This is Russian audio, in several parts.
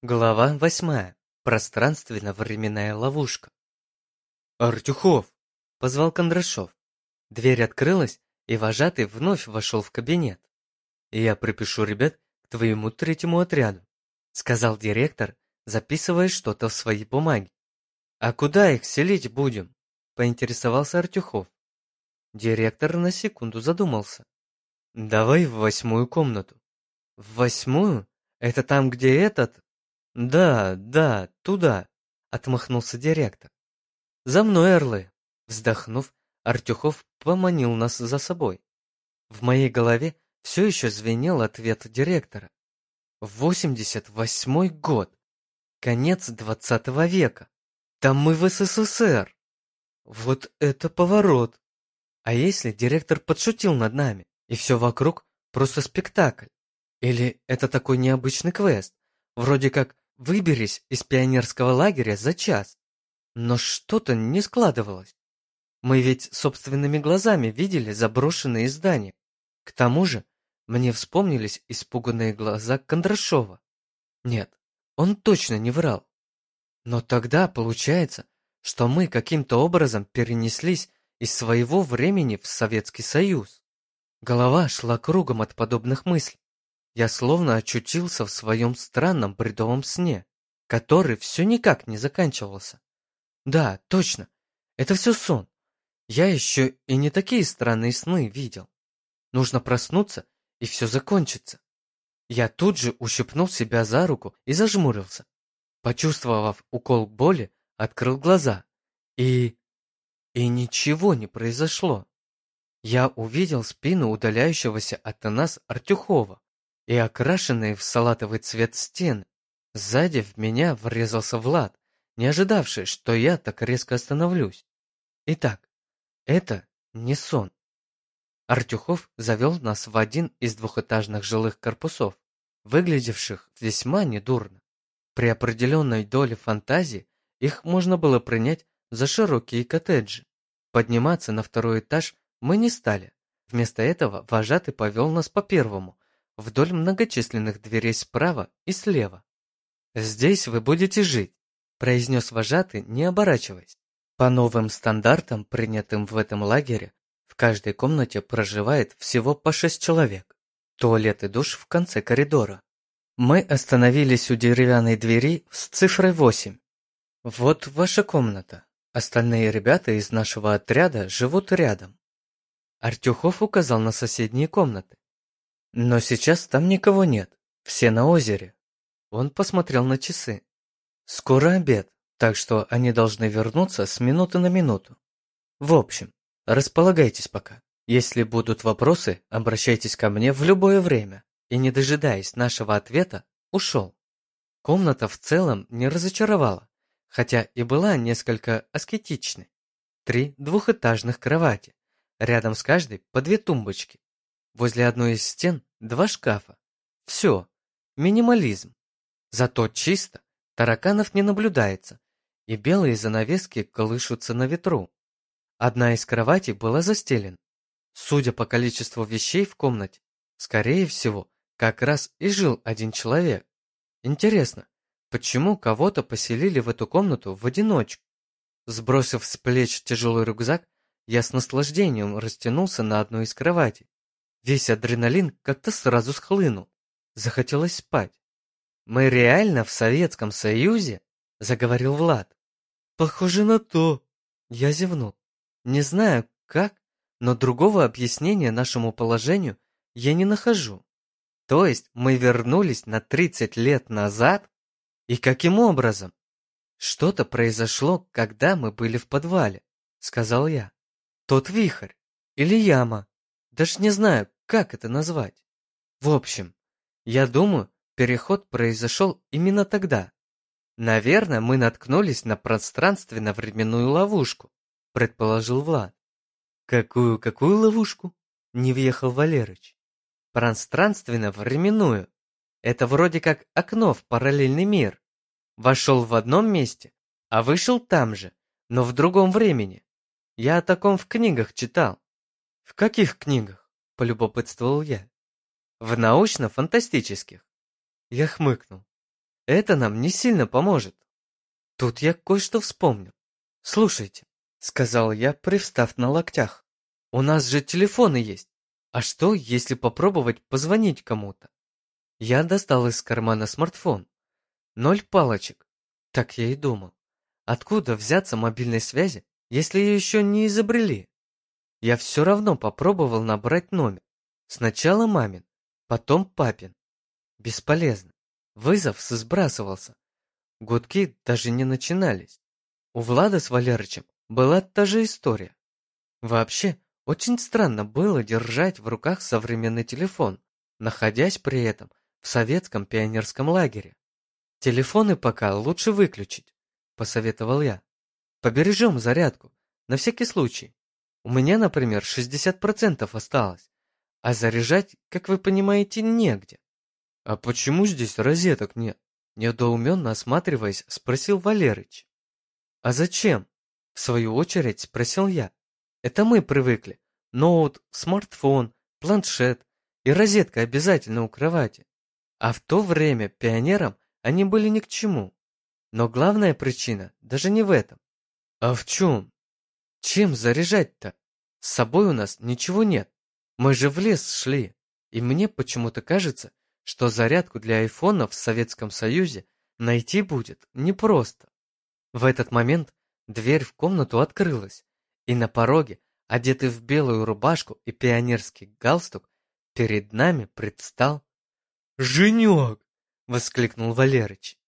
Глава восьмая. Пространственно-временная ловушка. «Артюхов!» – позвал Кондрашов. Дверь открылась, и вожатый вновь вошел в кабинет. «Я припишу ребят к твоему третьему отряду», – сказал директор, записывая что-то в свои бумаги. «А куда их селить будем?» – поинтересовался Артюхов. Директор на секунду задумался. «Давай в восьмую комнату». «В восьмую? Это там, где этот, «Да, да, туда», — отмахнулся директор. «За мной, орлы!» Вздохнув, Артюхов поманил нас за собой. В моей голове все еще звенел ответ директора. «Восемьдесят восьмой год! Конец двадцатого века! Там мы в СССР!» Вот это поворот! А если директор подшутил над нами, и все вокруг просто спектакль? Или это такой необычный квест, вроде как Выберись из пионерского лагеря за час. Но что-то не складывалось. Мы ведь собственными глазами видели заброшенные здания. К тому же мне вспомнились испуганные глаза Кондрашова. Нет, он точно не врал. Но тогда получается, что мы каким-то образом перенеслись из своего времени в Советский Союз. Голова шла кругом от подобных мыслей. Я словно очутился в своем странном бредовом сне, который все никак не заканчивался. Да, точно, это все сон. Я еще и не такие странные сны видел. Нужно проснуться, и все закончится. Я тут же ущипнул себя за руку и зажмурился. Почувствовав укол боли, открыл глаза. И... И ничего не произошло. Я увидел спину удаляющегося от нас Артюхова и окрашенные в салатовый цвет стены. Сзади в меня врезался Влад, не ожидавший, что я так резко остановлюсь. Итак, это не сон. Артюхов завел нас в один из двухэтажных жилых корпусов, выглядевших весьма недурно. При определенной доле фантазии их можно было принять за широкие коттеджи. Подниматься на второй этаж мы не стали. Вместо этого вожатый повел нас по первому, вдоль многочисленных дверей справа и слева. «Здесь вы будете жить», – произнес вожатый, не оборачиваясь. По новым стандартам, принятым в этом лагере, в каждой комнате проживает всего по шесть человек. Туалет и душ в конце коридора. Мы остановились у деревянной двери с цифрой 8. Вот ваша комната. Остальные ребята из нашего отряда живут рядом. Артюхов указал на соседние комнаты. Но сейчас там никого нет, все на озере. Он посмотрел на часы. Скоро обед, так что они должны вернуться с минуты на минуту. В общем, располагайтесь пока. Если будут вопросы, обращайтесь ко мне в любое время. И не дожидаясь нашего ответа, ушел. Комната в целом не разочаровала, хотя и была несколько аскетичной. Три двухэтажных кровати, рядом с каждой по две тумбочки, Возле одной из стен два шкафа. Все, минимализм. Зато чисто, тараканов не наблюдается, и белые занавески колышутся на ветру. Одна из кроватей была застелена. Судя по количеству вещей в комнате, скорее всего, как раз и жил один человек. Интересно, почему кого-то поселили в эту комнату в одиночку? Сбросив с плеч тяжелый рюкзак, я с наслаждением растянулся на одной из кроватей. Весь адреналин как-то сразу схлынул. Захотелось спать. «Мы реально в Советском Союзе?» – заговорил Влад. «Похоже на то». Я зевнул. Не знаю, как, но другого объяснения нашему положению я не нахожу. То есть мы вернулись на 30 лет назад? И каким образом? Что-то произошло, когда мы были в подвале, сказал я. Тот вихрь или яма. Даже не знаю, как это назвать. В общем, я думаю, переход произошел именно тогда. Наверное, мы наткнулись на пространственно-временную ловушку, предположил Влад. Какую, какую ловушку? Не въехал Валерыч. Пространственно-временную. Это вроде как окно в параллельный мир. Вошел в одном месте, а вышел там же, но в другом времени. Я о таком в книгах читал. В каких книгах? Полюбопытствовал я. В научно-фантастических. Я хмыкнул. это нам не сильно поможет. Тут я кое-что вспомнил. Слушайте, сказал я, привстав на локтях. У нас же телефоны есть. А что, если попробовать позвонить кому-то? Я достал из кармана смартфон. Ноль палочек. Так я и думал. Откуда взяться мобильной связи, если ее еще не изобрели? Я все равно попробовал набрать номер. Сначала мамин, потом папин. Бесполезно. Вызов сбрасывался. Гудки даже не начинались. У Влада с Валерычем была та же история. Вообще, очень странно было держать в руках современный телефон, находясь при этом в советском пионерском лагере. Телефоны пока лучше выключить, посоветовал я. Побережем зарядку, на всякий случай. У меня, например, 60% осталось, а заряжать, как вы понимаете, негде. А почему здесь розеток нет? Недоуменно осматриваясь, спросил Валерыч. А зачем? В свою очередь спросил я. Это мы привыкли. Ноут, смартфон, планшет и розетка обязательно у кровати. А в то время пионерам они были ни к чему. Но главная причина даже не в этом. А в чем? Чем заряжать-то? С собой у нас ничего нет. Мы же в лес шли. И мне почему-то кажется, что зарядку для айфона в Советском Союзе найти будет непросто. В этот момент дверь в комнату открылась, и на пороге, одетый в белую рубашку и пионерский галстук, перед нами предстал «Женек!» — воскликнул Валерыч.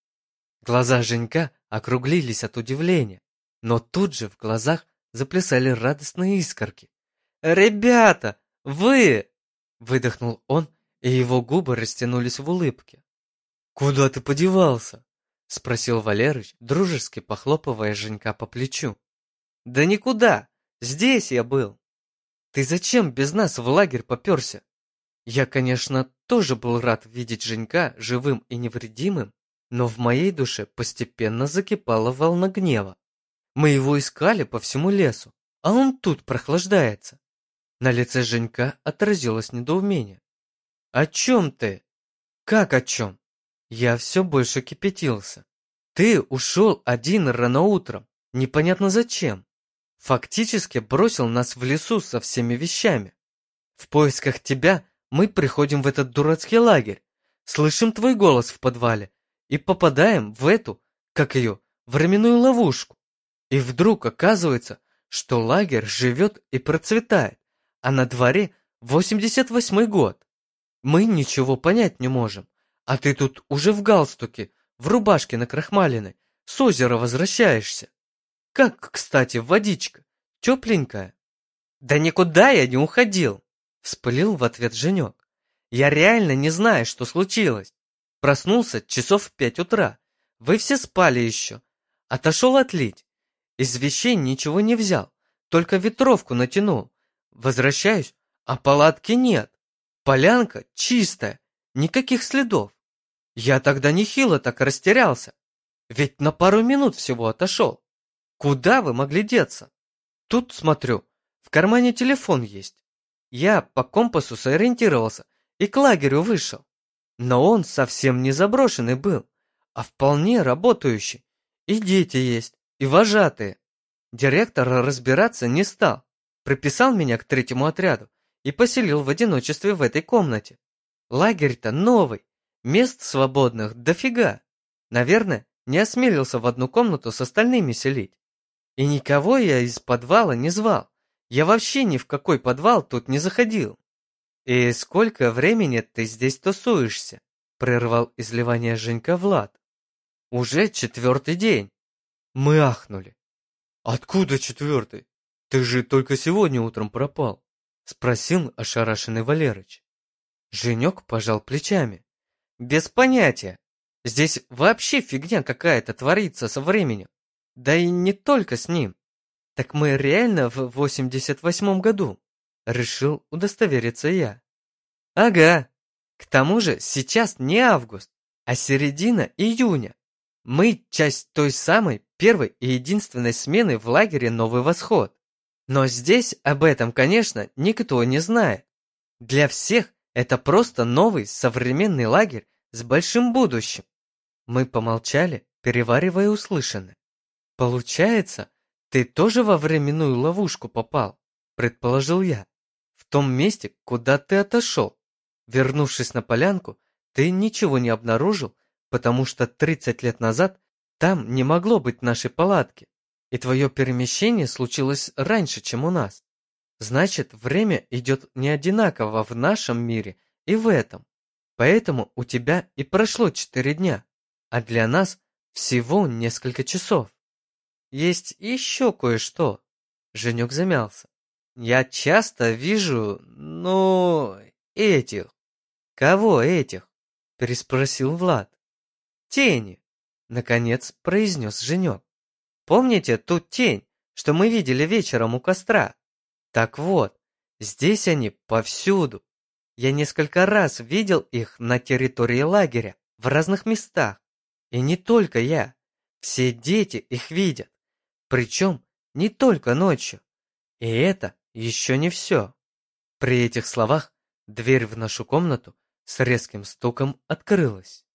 Глаза Женька округлились от удивления, но тут же в глазах заплясали радостные искорки. «Ребята, вы!» — выдохнул он, и его губы растянулись в улыбке. «Куда ты подевался?» — спросил Валерыч, дружески похлопывая Женька по плечу. «Да никуда! Здесь я был!» «Ты зачем без нас в лагерь поперся?» Я, конечно, тоже был рад видеть Женька живым и невредимым, но в моей душе постепенно закипала волна гнева. Мы его искали по всему лесу, а он тут прохлаждается. На лице Женька отразилось недоумение. «О чем ты?» «Как о чем?» Я все больше кипятился. «Ты ушел один рано утром, непонятно зачем. Фактически бросил нас в лесу со всеми вещами. В поисках тебя мы приходим в этот дурацкий лагерь, слышим твой голос в подвале и попадаем в эту, как ее, временную ловушку. И вдруг оказывается, что лагерь живет и процветает, а на дворе 88 год. Мы ничего понять не можем, а ты тут уже в галстуке, в рубашке на накрахмаленной, с озера возвращаешься. Как, кстати, водичка, тепленькая. Да никуда я не уходил. Вспылил в ответ Женек. Я реально не знаю, что случилось. Проснулся часов в пять утра. Вы все спали еще. Отошел отлить. Из вещей ничего не взял. Только ветровку натянул. Возвращаюсь, а палатки нет. Полянка чистая. Никаких следов. Я тогда нехило так растерялся. Ведь на пару минут всего отошел. Куда вы могли деться? Тут, смотрю, в кармане телефон есть. Я по компасу сориентировался и к лагерю вышел. Но он совсем не заброшенный был, а вполне работающий. И дети есть, и вожатые. Директор разбираться не стал. Приписал меня к третьему отряду и поселил в одиночестве в этой комнате. Лагерь-то новый, мест свободных дофига. Наверное, не осмелился в одну комнату с остальными селить. И никого я из подвала не звал. Я вообще ни в какой подвал тут не заходил. И сколько времени ты здесь тусуешься? Прервал изливание Женька Влад. Уже четвертый день. Мы ахнули. Откуда четвертый? Ты же только сегодня утром пропал. Спросил ошарашенный Валерыч. Женек пожал плечами. Без понятия. Здесь вообще фигня какая-то творится со временем. Да и не только с ним. Так мы реально в 88-м году? Решил удостовериться я. Ага. К тому же сейчас не август, а середина июня. Мы часть той самой первой и единственной смены в лагере «Новый восход». Но здесь об этом, конечно, никто не знает. Для всех это просто новый современный лагерь с большим будущим. Мы помолчали, переваривая услышанное. «Получается, ты тоже во временную ловушку попал?» – предположил я. «В том месте, куда ты отошел. Вернувшись на полянку, ты ничего не обнаружил, потому что 30 лет назад там не могло быть нашей палатки, и твое перемещение случилось раньше, чем у нас. Значит, время идет не одинаково в нашем мире и в этом. Поэтому у тебя и прошло 4 дня, а для нас всего несколько часов. Есть еще кое-что. Женек замялся. Я часто вижу, ну, этих. Кого этих? Переспросил Влад. Тени, наконец произнес Женек. Помните ту тень, что мы видели вечером у костра? Так вот, здесь они повсюду. Я несколько раз видел их на территории лагеря, в разных местах. И не только я. Все дети их видят. Причем не только ночью. И это еще не все. При этих словах дверь в нашу комнату с резким стуком открылась.